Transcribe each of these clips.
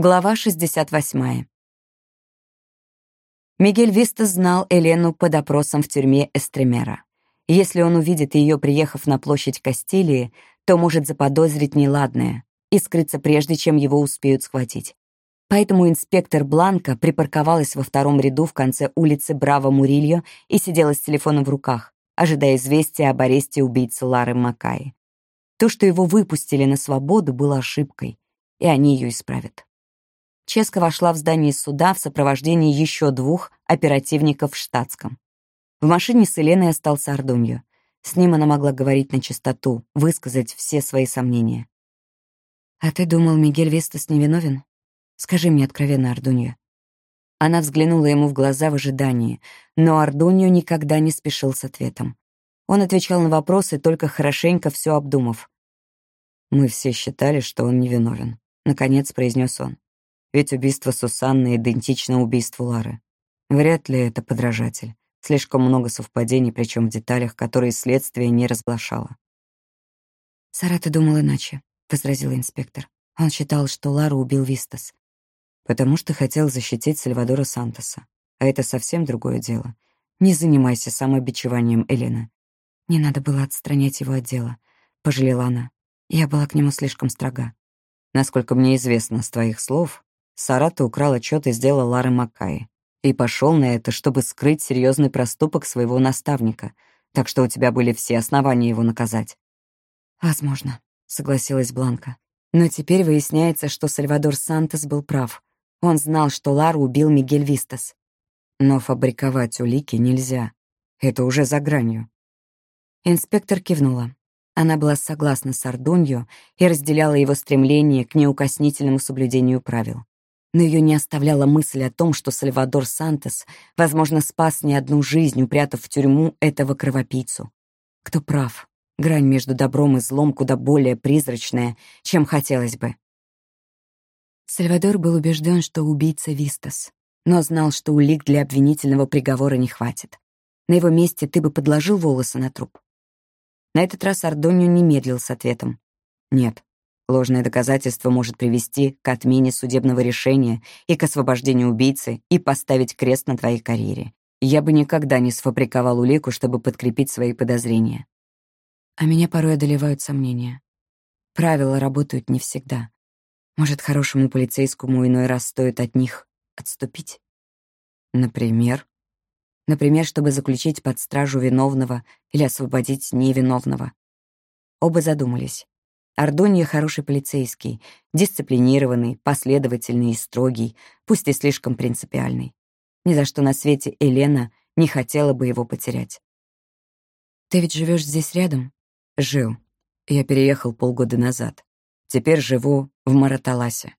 Глава 68. Мигель Виста знал Элену под опросом в тюрьме Эстремера. Если он увидит ее, приехав на площадь Кастилии, то может заподозрить неладное и скрыться прежде, чем его успеют схватить. Поэтому инспектор Бланка припарковалась во втором ряду в конце улицы Браво Мурильо и сидела с телефоном в руках, ожидая известия об аресте убийцы Лары Макаи. То, что его выпустили на свободу, было ошибкой, и они ее исправят. Ческа вошла в здание суда в сопровождении еще двух оперативников в штатском. В машине с Еленой остался Ардуньо. С ним она могла говорить на чистоту, высказать все свои сомнения. «А ты думал, Мигель Вестас невиновен? Скажи мне откровенно, Ардуньо». Она взглянула ему в глаза в ожидании, но Ардуньо никогда не спешил с ответом. Он отвечал на вопросы, только хорошенько все обдумав. «Мы все считали, что он невиновен», — наконец произнес он. Ведь убийство Сусанны идентично убийству Лары. Вряд ли это подражатель. Слишком много совпадений, причем в деталях, которые следствие не разглашало. «Сара, ты думал иначе», — возразил инспектор. Он считал, что Лару убил Вистас. «Потому что хотел защитить Сальвадора Сантоса. А это совсем другое дело. Не занимайся самобичеванием, Элена». «Не надо было отстранять его от дела», — пожалела она. Я была к нему слишком строга. Насколько мне известно с твоих слов, Сарата украл отчет из дела Лары Маккаи и пошел на это, чтобы скрыть серьезный проступок своего наставника, так что у тебя были все основания его наказать. «Возможно», — согласилась Бланка. «Но теперь выясняется, что Сальвадор Сантос был прав. Он знал, что Лару убил Мигель Вистас. Но фабриковать улики нельзя. Это уже за гранью». Инспектор кивнула. Она была согласна с Ардунью и разделяла его стремление к неукоснительному соблюдению правил но ее не оставляла мысль о том, что Сальвадор Сантос, возможно, спас не одну жизнь, упрятав в тюрьму этого кровопийцу. Кто прав? Грань между добром и злом куда более призрачная, чем хотелось бы. Сальвадор был убежден, что убийца Вистас, но знал, что улик для обвинительного приговора не хватит. На его месте ты бы подложил волосы на труп. На этот раз Ардонио не медлил с ответом. Нет. Ложное доказательство может привести к отмене судебного решения и к освобождению убийцы и поставить крест на твоей карьере. Я бы никогда не сфабриковал улику, чтобы подкрепить свои подозрения. А меня порой одолевают сомнения. Правила работают не всегда. Может, хорошему полицейскому иной раз стоит от них отступить? Например? Например, чтобы заключить под стражу виновного или освободить невиновного. Оба задумались. Ардонья хороший полицейский, дисциплинированный, последовательный и строгий, пусть и слишком принципиальный. Ни за что на свете Елена не хотела бы его потерять. «Ты ведь живешь здесь рядом?» «Жил. Я переехал полгода назад. Теперь живу в Мараталасе».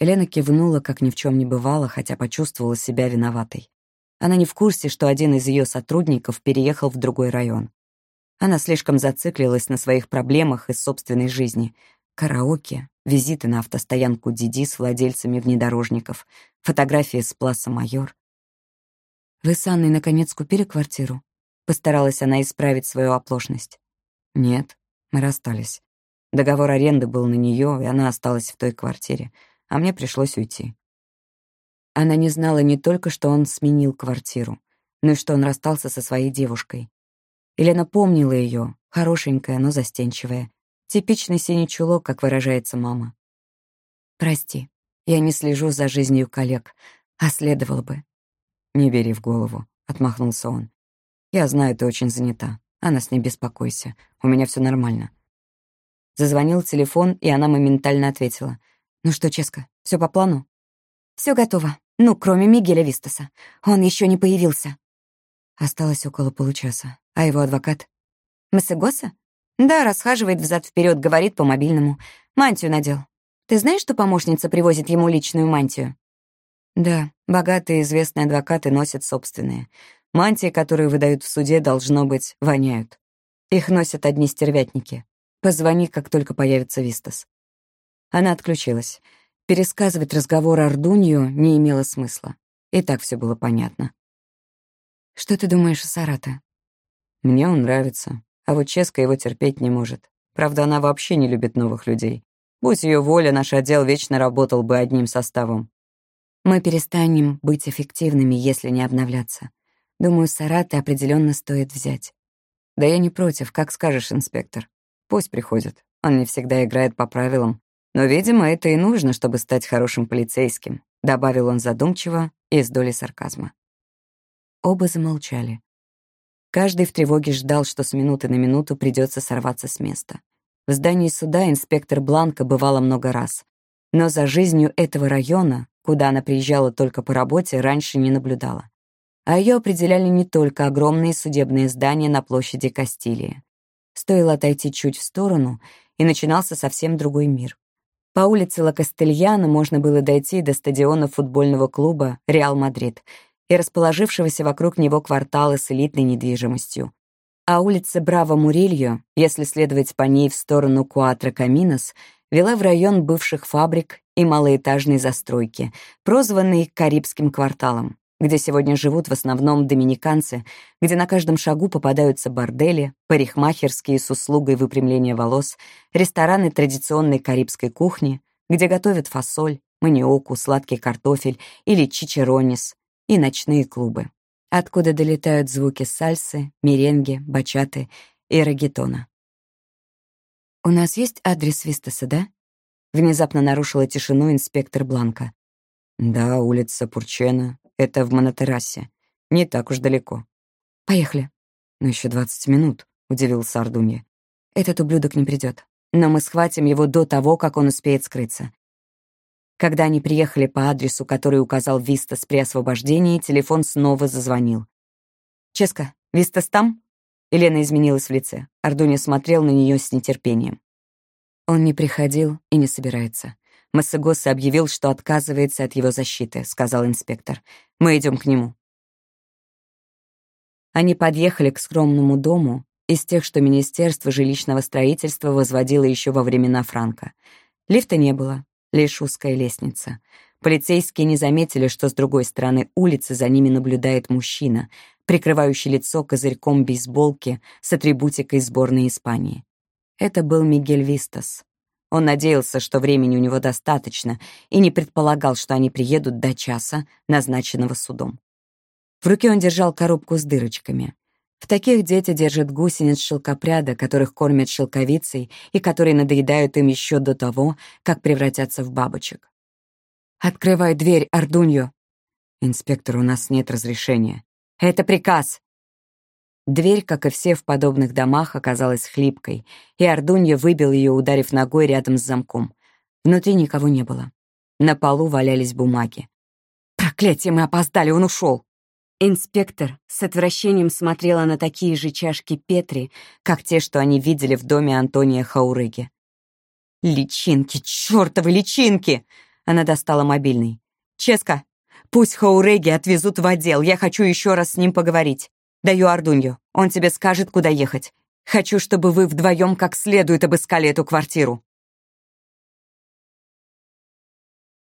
Елена кивнула, как ни в чем не бывало, хотя почувствовала себя виноватой. Она не в курсе, что один из ее сотрудников переехал в другой район. Она слишком зациклилась на своих проблемах из собственной жизни. Караоке, визиты на автостоянку Диди с владельцами внедорожников, фотографии с Пласа Майор. «Вы с Анной наконец купили квартиру?» Постаралась она исправить свою оплошность. «Нет, мы расстались. Договор аренды был на нее, и она осталась в той квартире, а мне пришлось уйти». Она не знала не только, что он сменил квартиру, но и что он расстался со своей девушкой. Елена помнила ее, хорошенькая, но застенчивая. Типичный синий чулок, как выражается мама. «Прости, я не слежу за жизнью коллег, а следовало бы». «Не бери в голову», — отмахнулся он. «Я знаю, ты очень занята. А нас не беспокойся. У меня все нормально». Зазвонил телефон, и она моментально ответила. «Ну что, Ческа, все по плану?» Все готово. Ну, кроме Мигеля Вистаса. Он еще не появился». Осталось около получаса. А его адвокат? Масегоса? Да, расхаживает взад вперед, говорит по мобильному. Мантию надел. Ты знаешь, что помощница привозит ему личную мантию? Да, богатые известные адвокаты носят собственные. Мантии, которые выдают в суде, должно быть, воняют. Их носят одни стервятники. Позвони, как только появится Вистас. Она отключилась. Пересказывать разговор Ардунью не имело смысла. И так все было понятно. «Что ты думаешь о Сарата?» Мне он нравится, а вот Ческа его терпеть не может. Правда, она вообще не любит новых людей. Будь ее воля, наш отдел вечно работал бы одним составом. Мы перестанем быть эффективными, если не обновляться. Думаю, Сараты определенно стоит взять. Да я не против, как скажешь, инспектор. Пусть приходит. Он не всегда играет по правилам. Но, видимо, это и нужно, чтобы стать хорошим полицейским, добавил он задумчиво и с долей сарказма. Оба замолчали. Каждый в тревоге ждал, что с минуты на минуту придется сорваться с места. В здании суда инспектор Бланка бывала много раз. Но за жизнью этого района, куда она приезжала только по работе, раньше не наблюдала а ее определяли не только огромные судебные здания на площади Кастилии. Стоило отойти чуть в сторону, и начинался совсем другой мир. По улице Ла Кастельяна можно было дойти до стадиона футбольного клуба «Реал Мадрид» и расположившегося вокруг него квартала с элитной недвижимостью. А улица Браво Мурильо, если следовать по ней в сторону Куатро Каминос, вела в район бывших фабрик и малоэтажной застройки, прозванный Карибским кварталом где сегодня живут в основном доминиканцы, где на каждом шагу попадаются бордели, парикмахерские с услугой выпрямления волос, рестораны традиционной карибской кухни, где готовят фасоль, маниоку, сладкий картофель или чичеронис, и ночные клубы, откуда долетают звуки сальсы, меренги, бачаты и рагетона. «У нас есть адрес Вистаса, да?» Внезапно нарушила тишину инспектор Бланка. «Да, улица Пурчена, это в Монотеррасе. Не так уж далеко. Поехали. Но еще двадцать минут, удивился Ардунья. Этот ублюдок не придет. Но мы схватим его до того, как он успеет скрыться. Когда они приехали по адресу, который указал Вистас при освобождении, телефон снова зазвонил. «Ческа, Вистас там?» Елена изменилась в лице. Ардуня смотрел на нее с нетерпением. Он не приходил и не собирается. Массагоса объявил, что отказывается от его защиты, сказал инспектор. Мы идем к нему. Они подъехали к скромному дому из тех, что Министерство жилищного строительства возводило еще во времена Франка. Лифта не было, лишь узкая лестница. Полицейские не заметили, что с другой стороны улицы за ними наблюдает мужчина, прикрывающий лицо козырьком бейсболки с атрибутикой сборной Испании. Это был Мигель Вистас, он надеялся, что времени у него достаточно, и не предполагал, что они приедут до часа, назначенного судом. В руке он держал коробку с дырочками. В таких дети держат гусениц шелкопряда, которых кормят шелковицей и которые надоедают им еще до того, как превратятся в бабочек. «Открывай дверь, Ардуньо!» «Инспектор, у нас нет разрешения». «Это приказ!» Дверь, как и все в подобных домах, оказалась хлипкой, и Ардунья выбил ее, ударив ногой рядом с замком. Внутри никого не было. На полу валялись бумаги. «Проклятие, мы опоздали, он ушел!» Инспектор с отвращением смотрела на такие же чашки Петри, как те, что они видели в доме Антония Хаурыги. «Личинки, чертовы личинки!» Она достала мобильный. «Ческа, пусть Хауреги отвезут в отдел, я хочу еще раз с ним поговорить. Даю Ардунью. Он тебе скажет, куда ехать. Хочу, чтобы вы вдвоем как следует обыскали эту квартиру».